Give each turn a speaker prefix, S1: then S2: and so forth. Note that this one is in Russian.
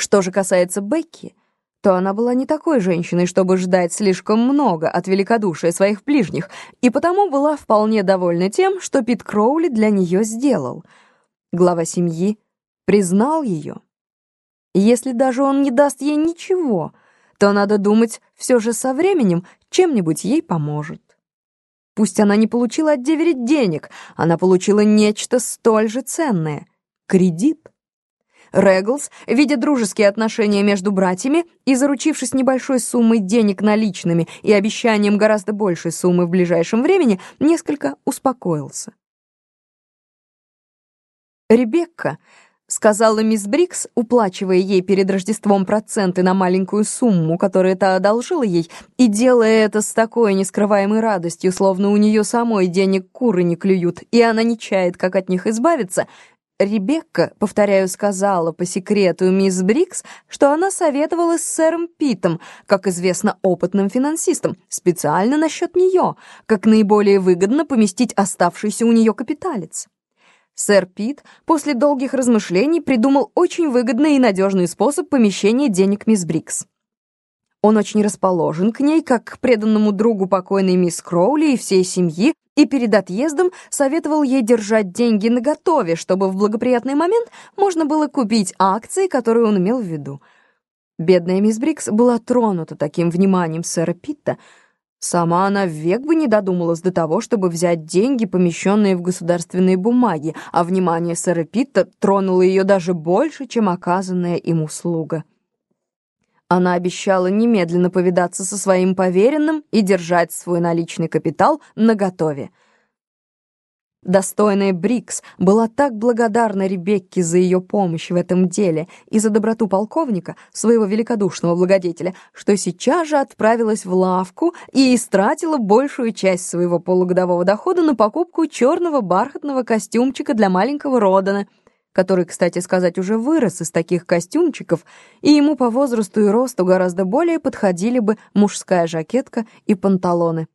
S1: Что же касается Бекки, то она была не такой женщиной, чтобы ждать слишком много от великодушия своих ближних, и потому была вполне довольна тем, что Пит Кроули для нее сделал. Глава семьи признал ее. Если даже он не даст ей ничего, то, надо думать, все же со временем чем-нибудь ей поможет. Пусть она не получила от деверить денег, она получила нечто столь же ценное — кредит. Реглс, видя дружеские отношения между братьями и заручившись небольшой суммой денег наличными и обещанием гораздо большей суммы в ближайшем времени, несколько успокоился. Ребекка, сказала мисс Брикс, уплачивая ей перед Рождеством проценты на маленькую сумму, которую та одолжила ей, и делая это с такой нескрываемой радостью, словно у нее самой денег куры не клюют, и она не чает, как от них избавиться, Ребекка, повторяю, сказала по секрету мисс Брикс, что она советовала с сэром Питом, как известно, опытным финансистом, специально насчет нее, как наиболее выгодно поместить оставшийся у нее капиталец. Сэр Пит после долгих размышлений придумал очень выгодный и надежный способ помещения денег мисс Брикс. Он очень расположен к ней, как к преданному другу покойной мисс Кроули и всей семьи, и перед отъездом советовал ей держать деньги наготове, чтобы в благоприятный момент можно было купить акции, которые он имел в виду. Бедная мисс Брикс была тронута таким вниманием сэра Питта. Сама она век бы не додумалась до того, чтобы взять деньги, помещенные в государственные бумаги, а внимание сэра Питта тронуло ее даже больше, чем оказанная им услуга. Она обещала немедленно повидаться со своим поверенным и держать свой наличный капитал наготове. Достойная Брикс была так благодарна Ребекке за ее помощь в этом деле и за доброту полковника, своего великодушного благодетеля, что сейчас же отправилась в лавку и истратила большую часть своего полугодового дохода на покупку черного бархатного костюмчика для маленького Родана — который, кстати сказать, уже вырос из таких костюмчиков, и ему по возрасту и росту гораздо более подходили бы мужская жакетка и панталоны.